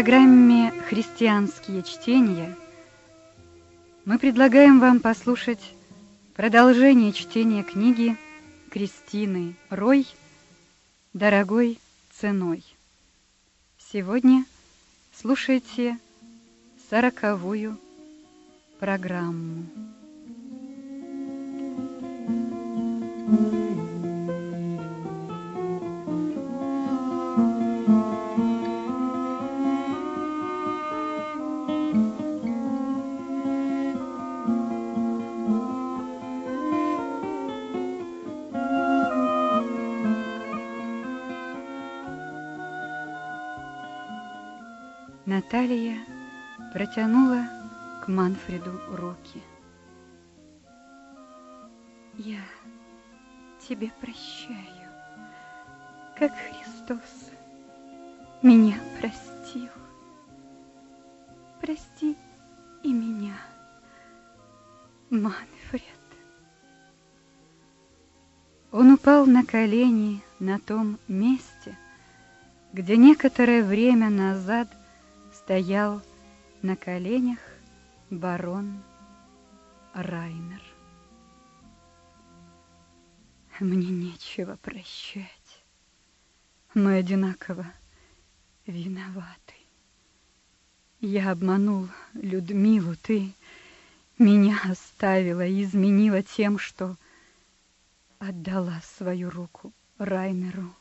программе «Христианские чтения» мы предлагаем вам послушать продолжение чтения книги Кристины Рой «Дорогой ценой». Сегодня слушайте сороковую программу. Наталья протянула к Манфреду руки. Я тебе прощаю, как Христос меня простил. Прости и меня, Манфред. Он упал на колени на том месте, где некоторое время назад стоял на коленях барон Райнер. Мне нечего прощать. Мы одинаково виноваты. Я обманул Людмилу, ты меня оставила и изменила тем, что отдала свою руку Райнеру.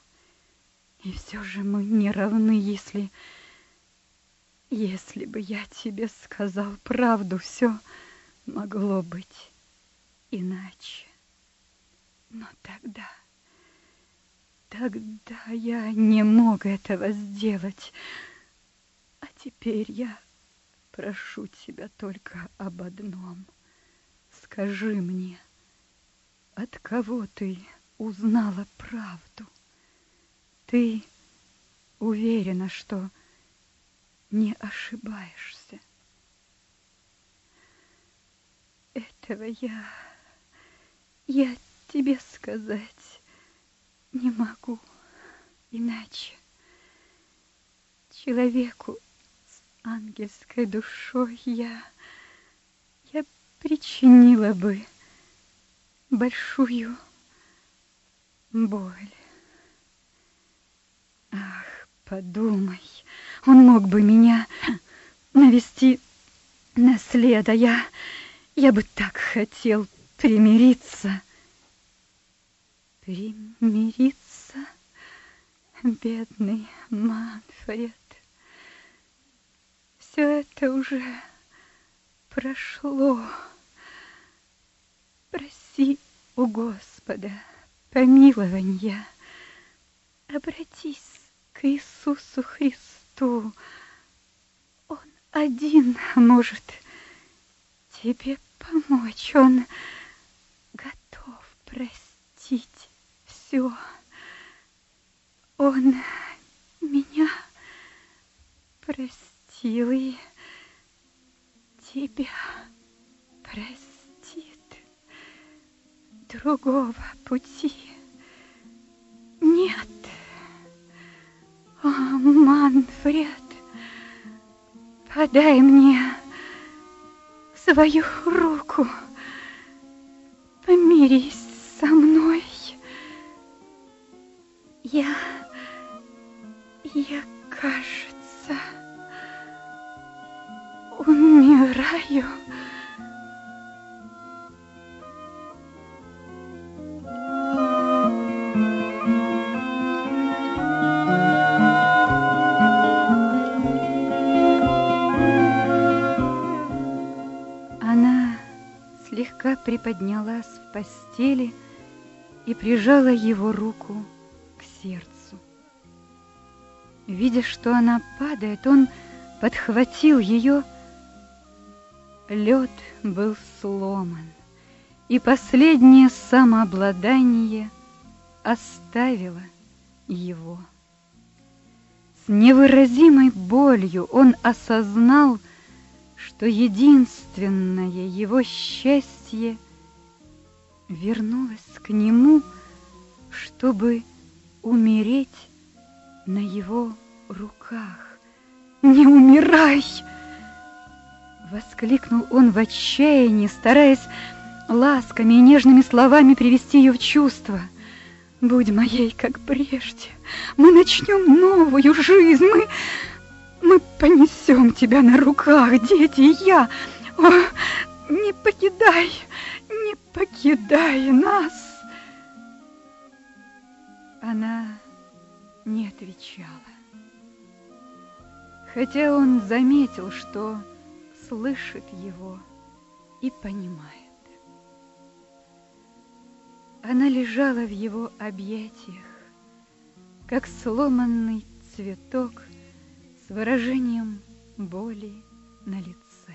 И все же мы не равны, если если бы я тебе сказал правду, все могло быть иначе. Но тогда, тогда я не мог этого сделать. А теперь я прошу тебя только об одном. Скажи мне, от кого ты узнала правду? Ты уверена, что не ошибаешься. Этого я, я тебе сказать не могу иначе. Человеку с ангельской душой я, я причинила бы большую боль. Ах, подумай, он мог бы меня навести на след, а я, я бы так хотел примириться. Примириться, бедный Манфред. Все это уже прошло. Проси у Господа помилования. Обратись к Иисусу Христу что он один может тебе помочь. Он готов простить все. Он меня простил и тебя простит. Другого пути нет. Манфред, подай мне свою руку. Приподнялась в постели и прижала его руку к сердцу. Видя, что она падает, он подхватил ее. Лед был сломан, и последнее самообладание оставило его. С невыразимой болью он осознал, что единственное его счастье вернулось к нему, чтобы умереть на его руках, не умирай!» Воскликнул он в отчаянии, стараясь ласками и нежными словами привести ее в чувство. «Будь моей, как прежде. Мы начнем новую жизнь. Мы, мы понесем тебя на руках, дети и я. О, не покидай, не покидай нас!» Она не отвечала. Хотя он заметил, что слышит его и понимает. Она лежала в его объятиях, как сломанный цветок с выражением боли на лице.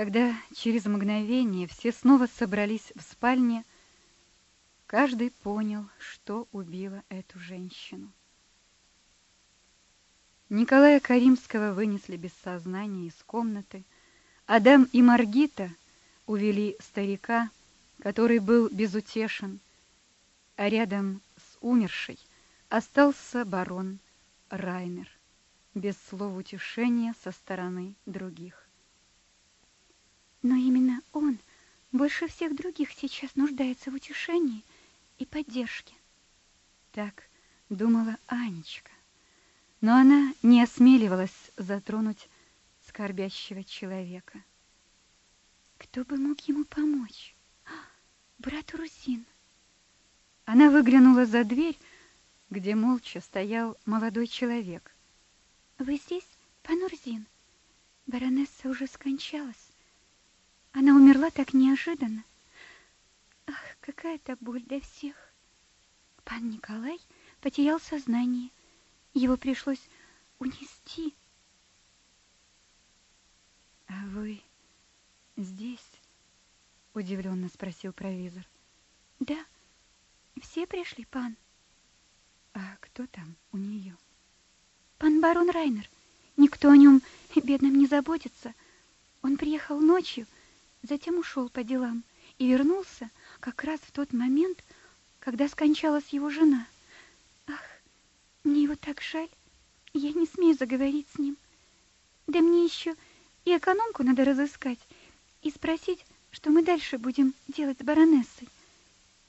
Когда через мгновение все снова собрались в спальне, каждый понял, что убило эту женщину. Николая Каримского вынесли без сознания из комнаты. Адам и Маргита увели старика, который был безутешен, а рядом с умершей остался барон Райнер, без слов утешения со стороны других. Но именно он больше всех других сейчас нуждается в утешении и поддержке. Так думала Анечка, но она не осмеливалась затронуть скорбящего человека. Кто бы мог ему помочь? Брат Урзин. Она выглянула за дверь, где молча стоял молодой человек. Вы здесь, пан Урзин? Баронесса уже скончалась. Она умерла так неожиданно. Ах, какая-то боль для всех. Пан Николай потерял сознание. Его пришлось унести. А вы здесь? Удивленно спросил провизор. Да, все пришли, пан. А кто там у нее? Пан барон Райнер. Никто о нем бедном не заботится. Он приехал ночью, Затем ушел по делам и вернулся как раз в тот момент, когда скончалась его жена. Ах, мне его так жаль. Я не смею заговорить с ним. Да мне еще и экономку надо разыскать и спросить, что мы дальше будем делать с баронессой.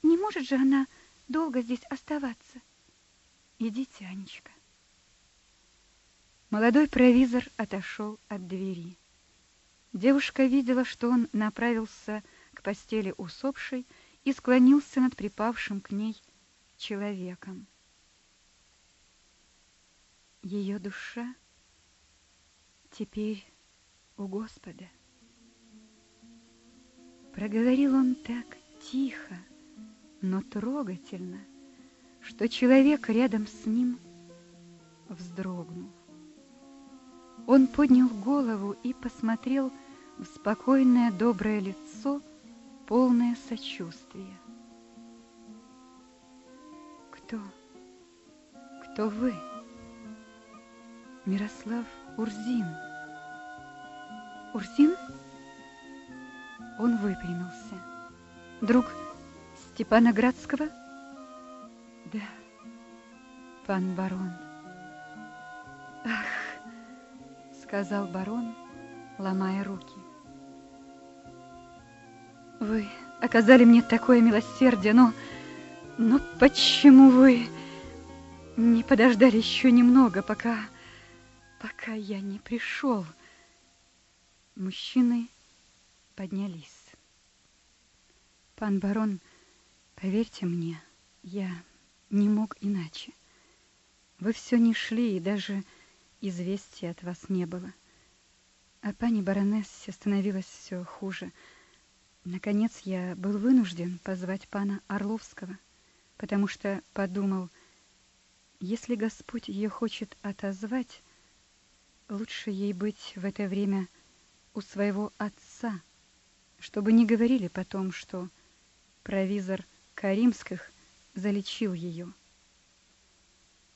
Не может же она долго здесь оставаться. Идите, Анечка. Молодой провизор отошел от двери. Девушка видела, что он направился к постели усопшей и склонился над припавшим к ней человеком. Ее душа теперь у Господа. Проговорил он так тихо, но трогательно, что человек рядом с ним вздрогнул. Он поднял голову и посмотрел в спокойное доброе лицо, полное сочувствия. Кто? Кто вы? Мирослав Урзин. Урзин? Он выпрямился. Друг Степана Градского? Да, пан барон. Ах, сказал барон, ломая руки. Вы оказали мне такое милосердие, но... Но почему вы не подождали еще немного, пока... Пока я не пришел? Мужчины поднялись. Пан барон, поверьте мне, я не мог иначе. Вы все не шли, и даже известия от вас не было. А пани баронессе становилось все хуже — Наконец я был вынужден позвать пана Орловского, потому что подумал, Если Господь ее хочет отозвать, лучше ей быть в это время у своего отца, чтобы не говорили потом, что провизор Каримских залечил ее.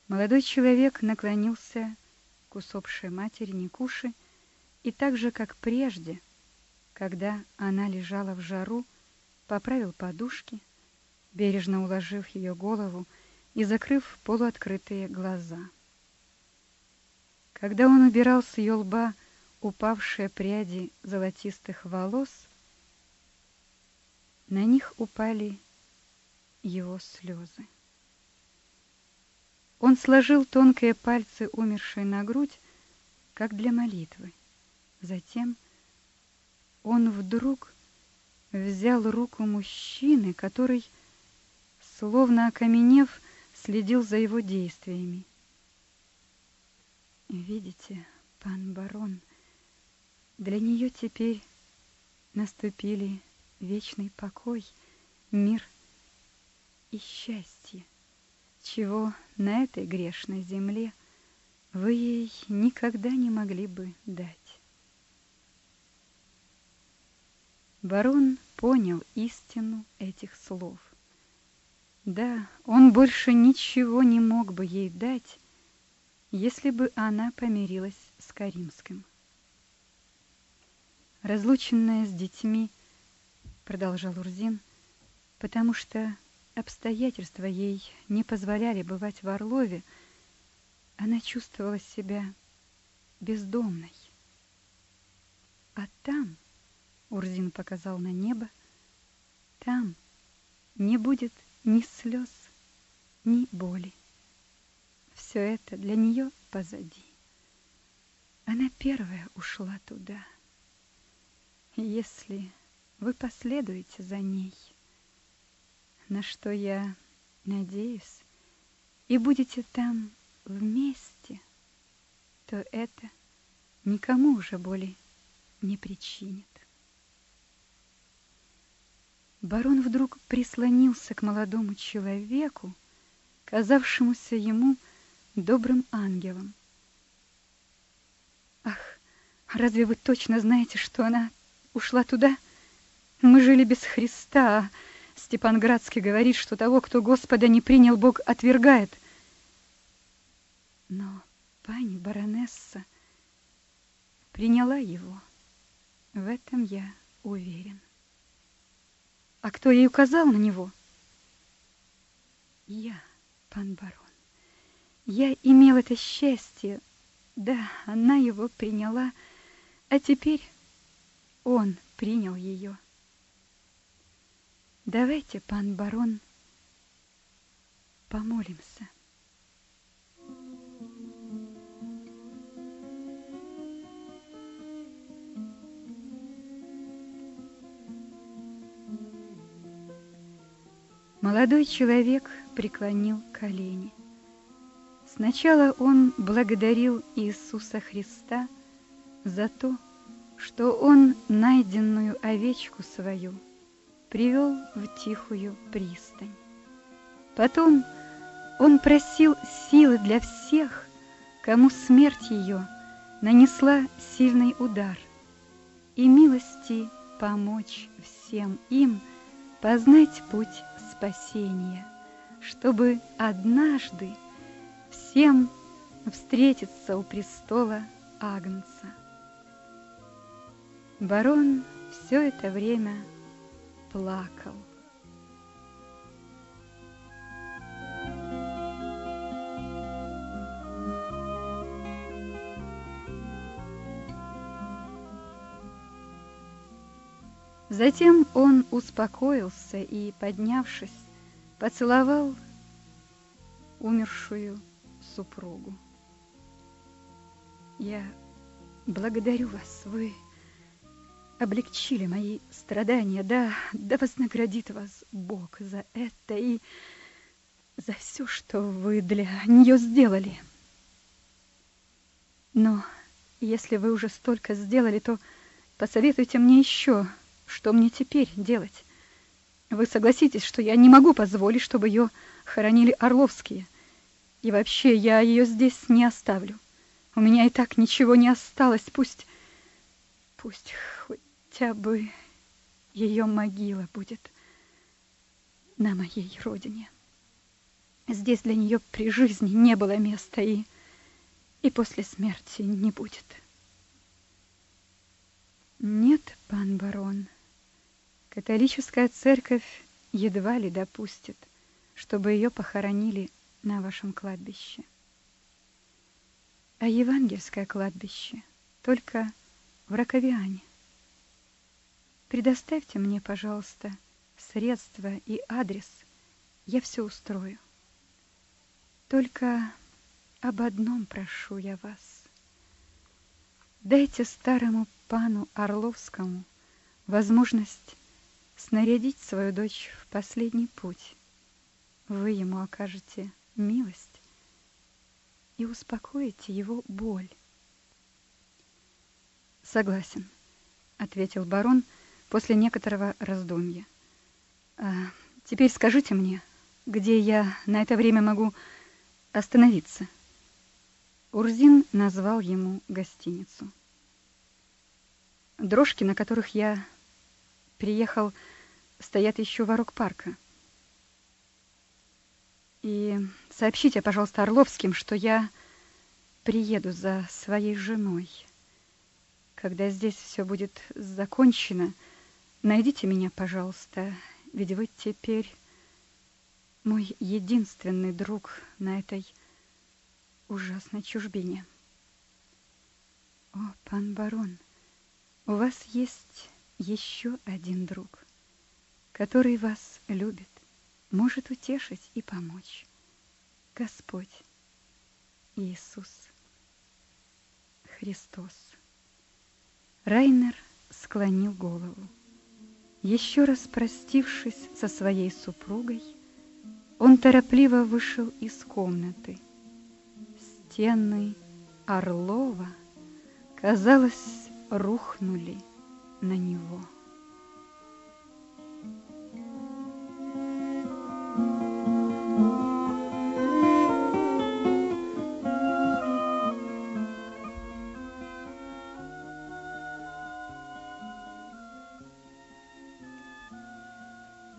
Молодой человек наклонился к усопшей матери Никуши и так же, как прежде, когда она лежала в жару, поправил подушки, бережно уложив ее голову и закрыв полуоткрытые глаза. Когда он убирал с ее лба упавшие пряди золотистых волос, на них упали его слезы. Он сложил тонкие пальцы умершей на грудь, как для молитвы. Затем он вдруг взял руку мужчины, который, словно окаменев, следил за его действиями. Видите, пан барон, для нее теперь наступили вечный покой, мир и счастье, чего на этой грешной земле вы ей никогда не могли бы дать. Барон понял истину этих слов. Да, он больше ничего не мог бы ей дать, если бы она помирилась с Каримским. Разлученная с детьми, продолжал Урзин, потому что обстоятельства ей не позволяли бывать в Орлове, она чувствовала себя бездомной. А там, Урзин показал на небо, там не будет ни слез, ни боли. Все это для нее позади. Она первая ушла туда. Если вы последуете за ней, на что я надеюсь, и будете там вместе, то это никому уже боли не причинит. Барон вдруг прислонился к молодому человеку, казавшемуся ему добрым ангелом. Ах, разве вы точно знаете, что она ушла туда? Мы жили без Христа, а Степан Градский говорит, что того, кто Господа не принял, Бог отвергает. Но пани баронесса приняла его. В этом я уверен. А кто ей указал на него? Я, пан барон. Я имел это счастье. Да, она его приняла, а теперь он принял ее. Давайте, пан барон, помолимся. Молодой человек преклонил колени. Сначала он благодарил Иисуса Христа за то, что он найденную овечку свою привел в тихую пристань. Потом он просил силы для всех, кому смерть ее нанесла сильный удар, и милости помочь всем им познать путь спасения, чтобы однажды всем встретиться у престола Агнца. Барон все это время плакал. Затем он успокоился и, поднявшись, поцеловал умершую супругу. Я благодарю вас, вы облегчили мои страдания. Да, да вознаградит вас Бог за это и за все, что вы для нее сделали. Но если вы уже столько сделали, то посоветуйте мне еще, что мне теперь делать. Вы согласитесь, что я не могу позволить, чтобы ее хоронили Орловские. И вообще, я ее здесь не оставлю. У меня и так ничего не осталось. Пусть, пусть хотя бы ее могила будет на моей родине. Здесь для нее при жизни не было места и, и после смерти не будет. Нет, пан барон, католическая церковь едва ли допустит, чтобы ее похоронили на вашем кладбище. А евангельское кладбище только в Раковиане. Предоставьте мне, пожалуйста, средства и адрес, я все устрою. Только об одном прошу я вас. Дайте старому пану Орловскому возможность снарядить свою дочь в последний путь. Вы ему окажете милость и успокоите его боль. Согласен, ответил барон после некоторого раздумья. А теперь скажите мне, где я на это время могу остановиться? Урзин назвал ему гостиницу. Дрожки, на которых я приехал, стоят еще ворок парка. И сообщите, пожалуйста, Орловским, что я приеду за своей женой. Когда здесь все будет закончено, найдите меня, пожалуйста, ведь вы теперь мой единственный друг на этой ужасной чужбине. О, пан барон, у вас есть еще один друг, который вас любит, может утешить и помочь. Господь Иисус Христос. Райнер склонил голову. Еще раз простившись со своей супругой, он торопливо вышел из комнаты. Стены Орлова, казалось, рухнули на него.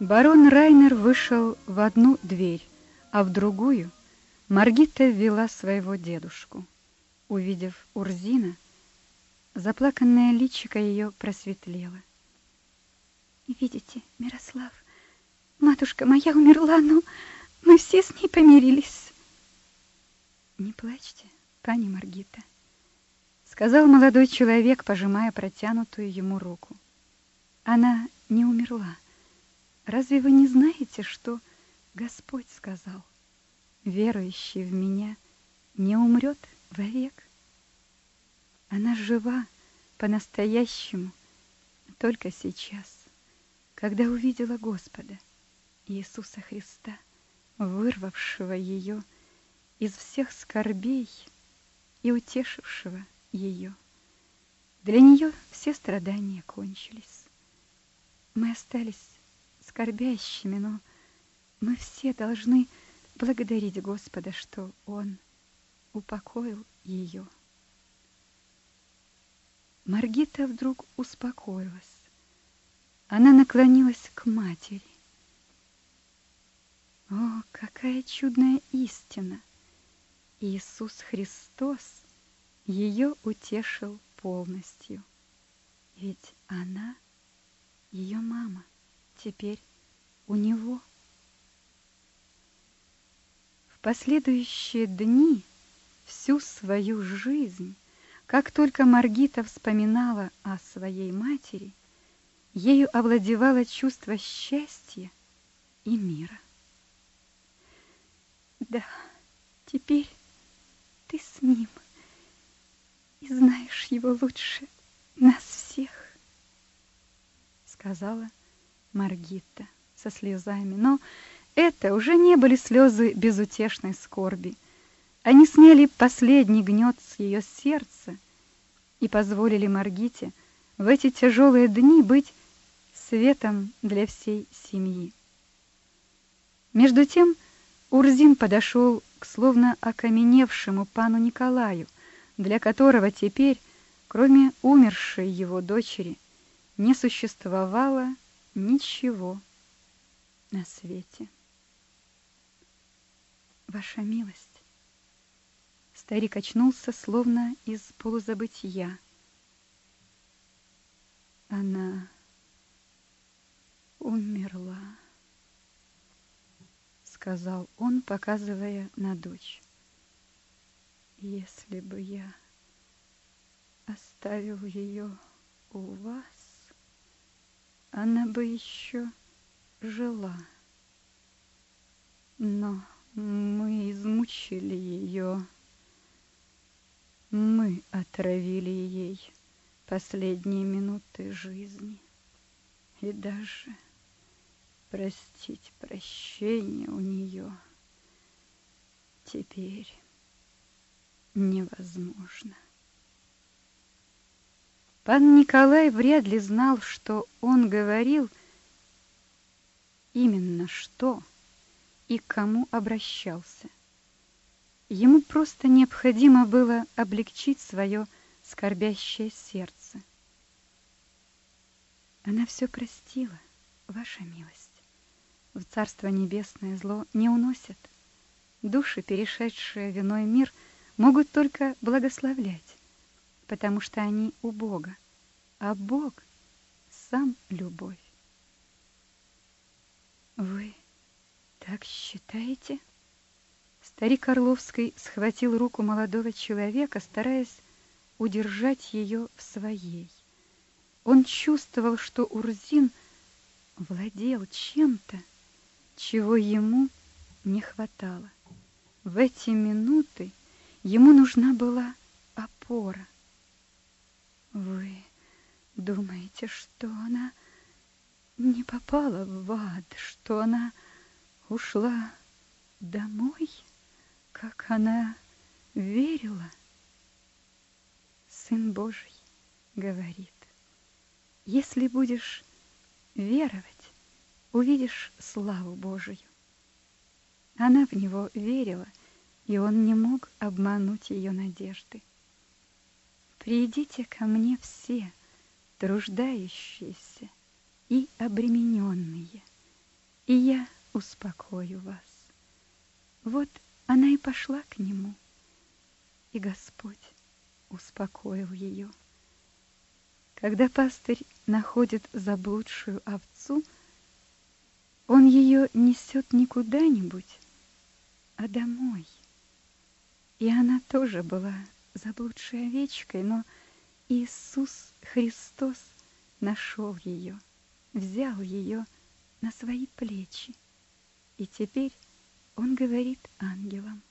Барон Райнер вышел в одну дверь, а в другую Маргита ввела своего дедушку. Увидев Урзина, заплаканное личико ее просветлело. Видите, Мирослав, матушка моя умерла, но мы все с ней помирились. Не плачьте, пани Маргита, сказал молодой человек, пожимая протянутую ему руку. Она не умерла. Разве вы не знаете, что Господь сказал? Верующий в меня не умрет вовек. Она жива по-настоящему только сейчас, когда увидела Господа Иисуса Христа, вырвавшего ее из всех скорбей и утешившего ее. Для нее все страдания кончились. Мы остались скорбящими, но мы все должны благодарить Господа, что Он упокоил ее. Маргита вдруг успокоилась. Она наклонилась к матери. О, какая чудная истина! Иисус Христос ее утешил полностью. Ведь она ее мама теперь у него. В последующие дни, всю свою жизнь, как только Маргита вспоминала о своей матери, ею овладевало чувство счастья и мира. Да, теперь ты с ним и знаешь его лучше нас всех, сказала Маргита со слезами, но это уже не были слезы безутешной скорби. Они сняли последний гнет с ее сердца и позволили Маргите в эти тяжелые дни быть светом для всей семьи. Между тем Урзин подошел к словно окаменевшему пану Николаю, для которого теперь, кроме умершей его дочери, не существовало ничего на свете. Ваша милость. Старик очнулся, словно из полузабытия. Она умерла, сказал он, показывая на дочь. Если бы я оставил ее у вас, она бы еще жила. Но мы измучили ее. Мы отравили ей последние минуты жизни. И даже простить прощение у нее теперь невозможно. Пан Николай вряд ли знал, что он говорил, именно что и к кому обращался. Ему просто необходимо было облегчить свое скорбящее сердце. Она все простила, ваша милость. В Царство Небесное зло не уносят. Души, перешедшие в иной мир, могут только благословлять потому что они у Бога, а Бог сам любовь. Вы так считаете? Старик Орловский схватил руку молодого человека, стараясь удержать ее в своей. Он чувствовал, что Урзин владел чем-то, чего ему не хватало. В эти минуты ему нужна была опора. Вы думаете, что она не попала в ад, что она ушла домой, как она верила? Сын Божий говорит, если будешь веровать, увидишь славу Божию. Она в него верила, и он не мог обмануть ее надежды. Придите ко мне все, труждающиеся и обремененные, и я успокою вас. Вот она и пошла к нему, и Господь успокоил ее. Когда пастырь находит заблудшую овцу, он ее несет не куда-нибудь, а домой. И она тоже была заблудшей овечкой, но Иисус Христос нашел ее, взял ее на свои плечи. И теперь Он говорит ангелам,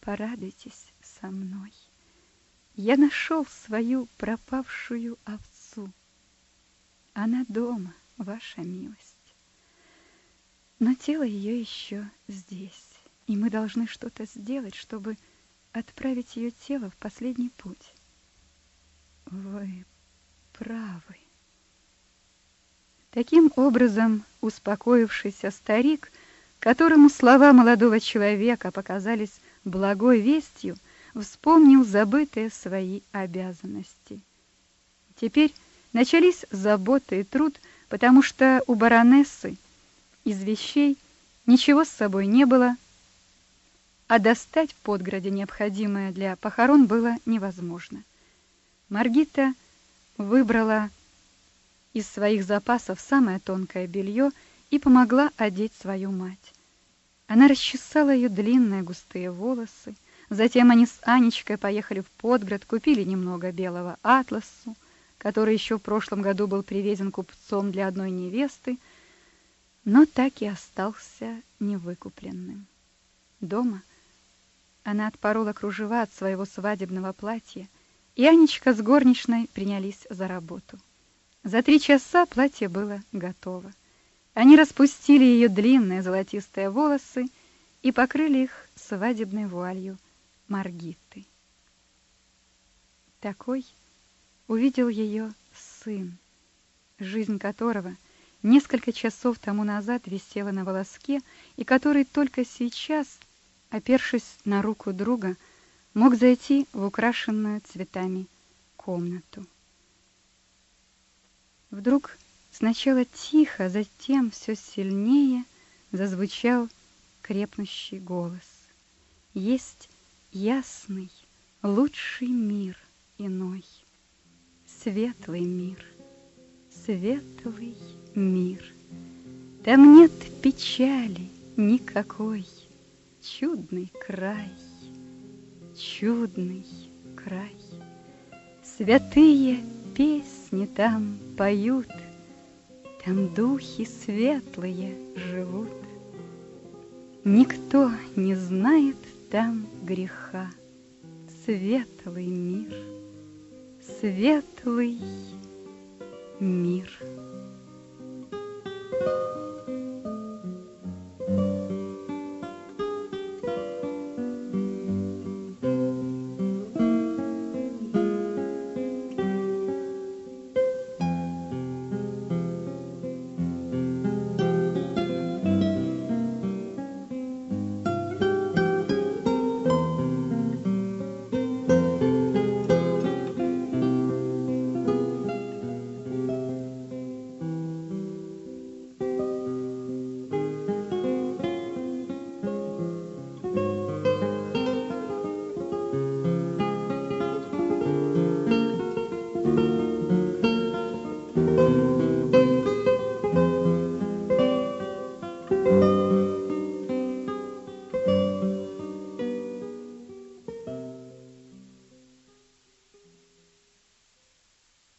порадуйтесь со мной. Я нашел свою пропавшую овцу. Она дома, ваша милость. Но тело ее еще здесь, и мы должны что-то сделать, чтобы отправить ее тело в последний путь. Вы правы. Таким образом, успокоившийся старик, которому слова молодого человека показались благой вестью, вспомнил забытые свои обязанности. Теперь начались заботы и труд, потому что у баронессы из вещей ничего с собой не было, а достать в Подграде необходимое для похорон было невозможно. Маргита выбрала из своих запасов самое тонкое белье и помогла одеть свою мать. Она расчесала ее длинные густые волосы, затем они с Анечкой поехали в Подград, купили немного белого атласу, который еще в прошлом году был привезен купцом для одной невесты, но так и остался невыкупленным. Дома она отпорола кружева от своего свадебного платья, и Анечка с горничной принялись за работу. За три часа платье было готово. Они распустили ее длинные золотистые волосы и покрыли их свадебной вуалью Маргиты. Такой увидел ее сын, жизнь которого несколько часов тому назад висела на волоске и который только сейчас опершись на руку друга, мог зайти в украшенную цветами комнату. Вдруг сначала тихо, затем все сильнее зазвучал крепнущий голос. Есть ясный, лучший мир иной, светлый мир, светлый мир. Там нет печали никакой, чудный край, чудный край. Святые песни там поют, Там духи светлые живут. Никто не знает там греха. Светлый мир, светлый мир. Thank you.